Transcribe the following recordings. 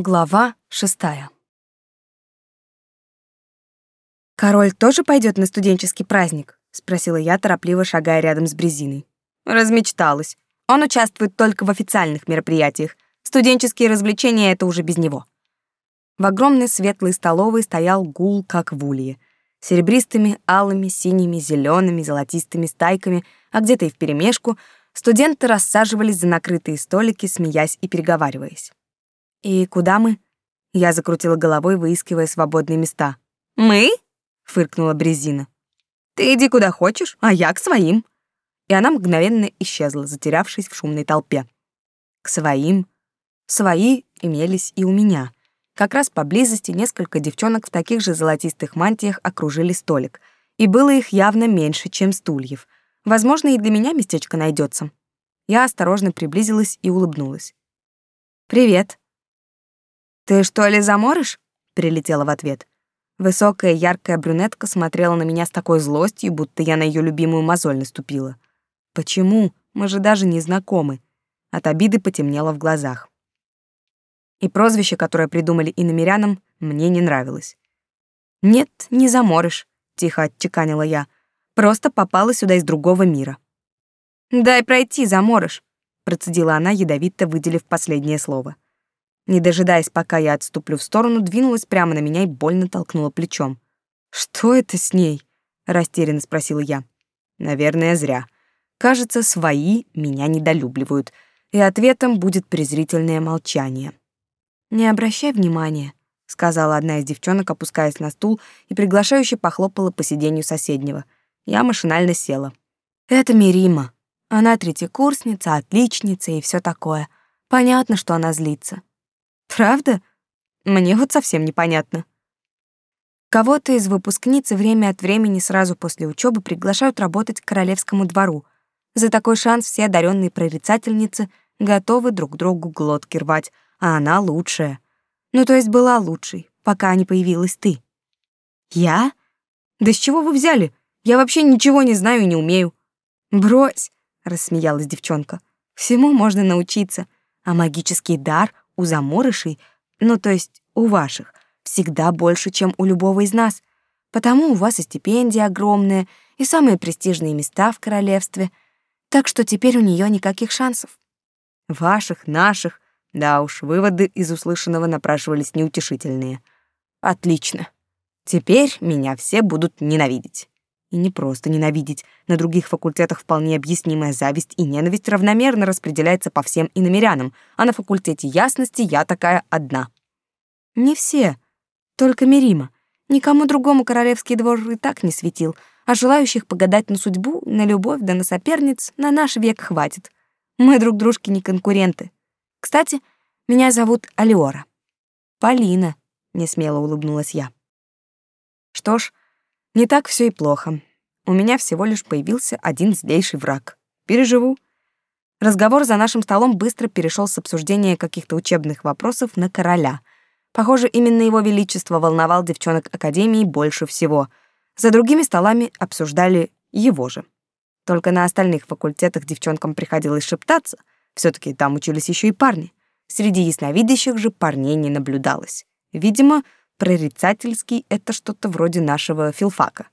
Глава шестая. «Король тоже пойдет на студенческий праздник?» — спросила я, торопливо шагая рядом с Брезиной. Размечталась. Он участвует только в официальных мероприятиях. Студенческие развлечения — это уже без него. В огромной светлой столовой стоял гул, как в улье. Серебристыми, алыми, синими, зелеными, золотистыми стайками, а где-то и вперемешку, студенты рассаживались за накрытые столики, смеясь и переговариваясь. «И куда мы?» Я закрутила головой, выискивая свободные места. «Мы?» — фыркнула Брезина. «Ты иди куда хочешь, а я к своим». И она мгновенно исчезла, затерявшись в шумной толпе. К своим. Свои имелись и у меня. Как раз поблизости несколько девчонок в таких же золотистых мантиях окружили столик, и было их явно меньше, чем стульев. Возможно, и для меня местечко найдется. Я осторожно приблизилась и улыбнулась. «Привет», «Ты что ли заморыш?» — прилетела в ответ. Высокая яркая брюнетка смотрела на меня с такой злостью, будто я на ее любимую мозоль наступила. «Почему? Мы же даже не знакомы». От обиды потемнело в глазах. И прозвище, которое придумали иномерянам, мне не нравилось. «Нет, не заморыш», — тихо отчеканила я. «Просто попала сюда из другого мира». «Дай пройти, заморыш», — процедила она, ядовито выделив последнее слово. Не дожидаясь, пока я отступлю в сторону, двинулась прямо на меня и больно толкнула плечом. «Что это с ней?» — растерянно спросила я. «Наверное, зря. Кажется, свои меня недолюбливают, и ответом будет презрительное молчание». «Не обращай внимания», — сказала одна из девчонок, опускаясь на стул и приглашающе похлопала по сиденью соседнего. Я машинально села. «Это Мирима. Она третьекурсница, отличница и все такое. Понятно, что она злится. Правда? Мне вот совсем непонятно. Кого-то из выпускниц время от времени сразу после учебы приглашают работать к королевскому двору. За такой шанс все одаренные прорицательницы готовы друг другу глотки рвать, а она лучшая. Ну, то есть была лучшей, пока не появилась ты. Я? Да с чего вы взяли? Я вообще ничего не знаю и не умею. Брось, рассмеялась девчонка. Всему можно научиться, а магический дар у заморышей, ну то есть у ваших, всегда больше, чем у любого из нас. Потому у вас и стипендия огромная, и самые престижные места в королевстве. Так что теперь у нее никаких шансов. Ваших, наших, да уж, выводы из услышанного напрашивались неутешительные. Отлично. Теперь меня все будут ненавидеть. И не просто ненавидеть. На других факультетах вполне объяснимая зависть и ненависть равномерно распределяется по всем иномерянам, а на факультете ясности я такая одна. Не все, только Мирима. Никому другому королевский двор и так не светил, а желающих погадать на судьбу, на любовь да на соперниц на наш век хватит. Мы друг дружке не конкуренты. Кстати, меня зовут Алиора. Полина, несмело улыбнулась я. Что ж, не так все и плохо. У меня всего лишь появился один злейший враг. Переживу. Разговор за нашим столом быстро перешел с обсуждения каких-то учебных вопросов на короля. Похоже, именно его величество волновал девчонок Академии больше всего. За другими столами обсуждали его же. Только на остальных факультетах девчонкам приходилось шептаться, все таки там учились еще и парни. Среди ясновидящих же парней не наблюдалось. Видимо, Прорицательский — это что-то вроде нашего филфака.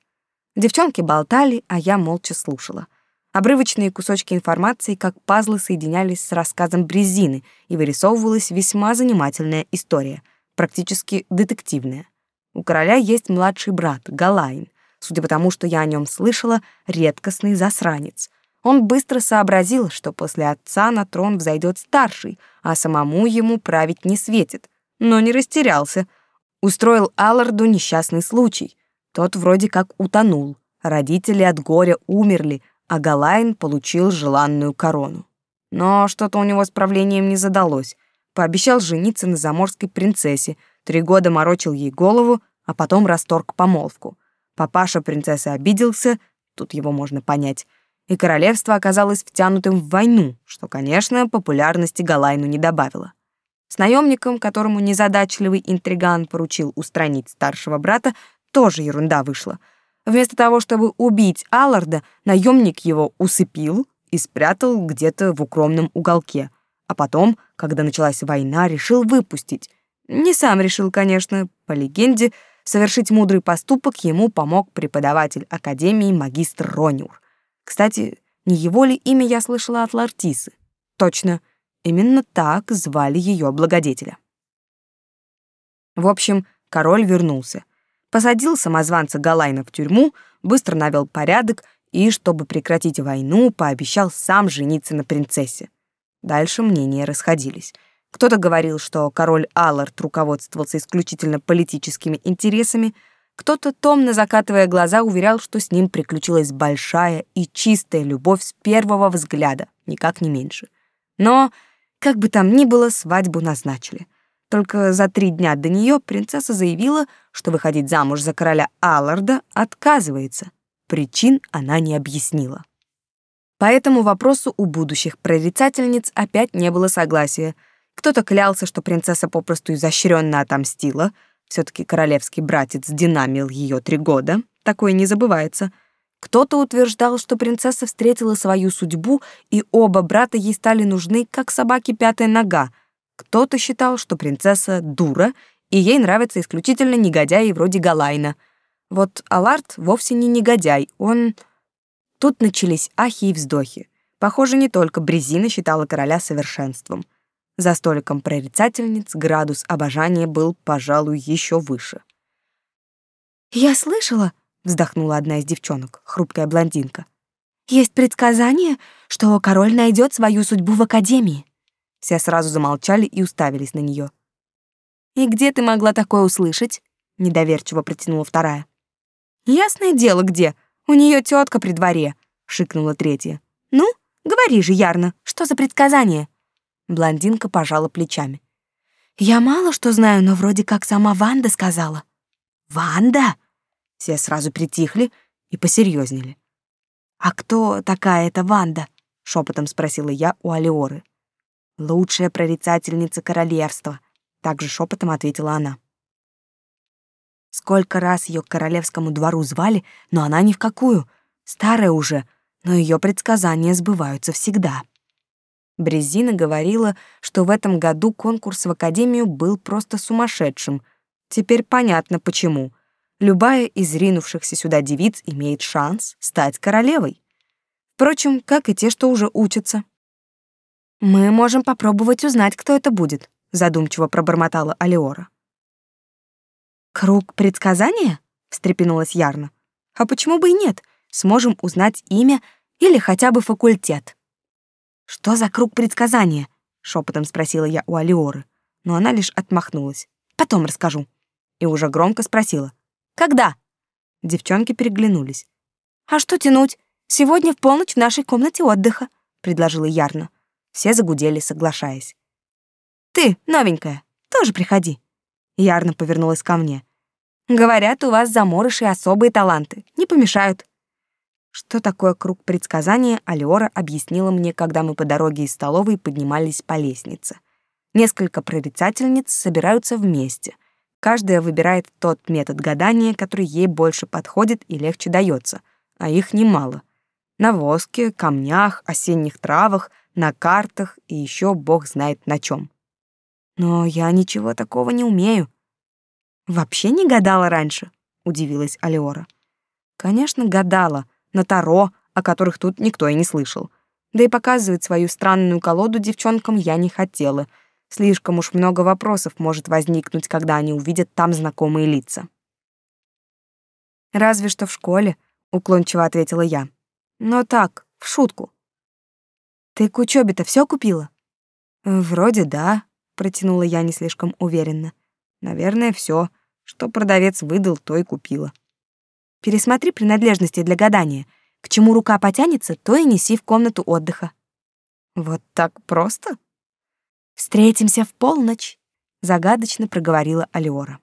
Девчонки болтали, а я молча слушала. Обрывочные кусочки информации, как пазлы, соединялись с рассказом Брезины, и вырисовывалась весьма занимательная история, практически детективная. У короля есть младший брат, Галайн. Судя по тому, что я о нем слышала, редкостный засранец. Он быстро сообразил, что после отца на трон взойдет старший, а самому ему править не светит. Но не растерялся — устроил Алларду несчастный случай. Тот вроде как утонул. Родители от горя умерли, а Галайн получил желанную корону. Но что-то у него с правлением не задалось. Пообещал жениться на заморской принцессе, три года морочил ей голову, а потом расторг помолвку. Папаша принцессы обиделся, тут его можно понять, и королевство оказалось втянутым в войну, что, конечно, популярности Галайну не добавило. С наемником, которому незадачливый интриган поручил устранить старшего брата, тоже ерунда вышла. Вместо того, чтобы убить Алларда, наемник его усыпил и спрятал где-то в укромном уголке. А потом, когда началась война, решил выпустить. Не сам решил, конечно, по легенде, совершить мудрый поступок ему помог преподаватель Академии магистр Рониур. Кстати, не его ли имя я слышала от Лартисы? Точно, именно так звали ее благодетеля. В общем, король вернулся. Посадил самозванца Галайна в тюрьму, быстро навел порядок и, чтобы прекратить войну, пообещал сам жениться на принцессе. Дальше мнения расходились. Кто-то говорил, что король Аллард руководствовался исключительно политическими интересами, кто-то, томно закатывая глаза, уверял, что с ним приключилась большая и чистая любовь с первого взгляда, никак не меньше. Но, как бы там ни было, свадьбу назначили. Только за три дня до нее принцесса заявила, что выходить замуж за короля Алларда отказывается. Причин она не объяснила. По этому вопросу у будущих прорицательниц опять не было согласия. Кто-то клялся, что принцесса попросту изощренно отомстила, все таки королевский братец динамил ее три года, такое не забывается. Кто-то утверждал, что принцесса встретила свою судьбу, и оба брата ей стали нужны, как собаке пятая нога. Кто-то считал, что принцесса дура, и ей нравятся исключительно негодяи вроде Галайна. Вот Аларт вовсе не негодяй, он... Тут начались ахи и вздохи. Похоже, не только Брезина считала короля совершенством. За столиком прорицательниц градус обожания был, пожалуй, еще выше. «Я слышала», — вздохнула одна из девчонок, хрупкая блондинка. «Есть предсказание, что король найдет свою судьбу в академии». Все сразу замолчали и уставились на нее. «И где ты могла такое услышать?» — недоверчиво протянула вторая. «Ясное дело, где. У нее тетка при дворе, шикнула третья. Ну, говори же, Ярно, что за предсказание? Блондинка пожала плечами. Я мало что знаю, но вроде как сама Ванда сказала. Ванда? Все сразу притихли и посерьезнели. А кто такая эта Ванда? шепотом спросила я у Алиоры. Лучшая прорицательница королевства, также шепотом ответила она. Сколько раз ее к королевскому двору звали, но она ни в какую. Старая уже, но ее предсказания сбываются всегда. Брезина говорила, что в этом году конкурс в академию был просто сумасшедшим. Теперь понятно почему. Любая из ринувшихся сюда девиц имеет шанс стать королевой. Впрочем, как и те, что уже учатся. Мы можем попробовать узнать, кто это будет, задумчиво пробормотала Алиора. «Круг предсказания?» — встрепенулась Ярна. «А почему бы и нет? Сможем узнать имя или хотя бы факультет». «Что за круг предсказания?» — шепотом спросила я у Алиоры, но она лишь отмахнулась. «Потом расскажу». И уже громко спросила. «Когда?» Девчонки переглянулись. «А что тянуть? Сегодня в полночь в нашей комнате отдыха», — предложила Ярна. Все загудели, соглашаясь. «Ты, новенькая, тоже приходи». Ярно повернулась ко мне. Говорят, у вас заморыши особые таланты. Не помешают. Что такое круг предсказания, Алиора объяснила мне, когда мы по дороге из столовой поднимались по лестнице. Несколько прорицательниц собираются вместе. Каждая выбирает тот метод гадания, который ей больше подходит и легче дается, а их немало. На воске, камнях, осенних травах, на картах и еще бог знает на чем. Но я ничего такого не умею. Вообще не гадала раньше, удивилась Алиора. Конечно, гадала, на таро, о которых тут никто и не слышал. Да и показывать свою странную колоду девчонкам я не хотела. Слишком уж много вопросов может возникнуть, когда они увидят там знакомые лица. Разве что в школе, уклончиво ответила я. Но так, в шутку. Ты к учебе-то все купила? Вроде да, протянула я не слишком уверенно. Наверное, все, что продавец выдал, то и купила. Пересмотри принадлежности для гадания. К чему рука потянется, то и неси в комнату отдыха. Вот так просто? Встретимся в полночь, загадочно проговорила Алиора.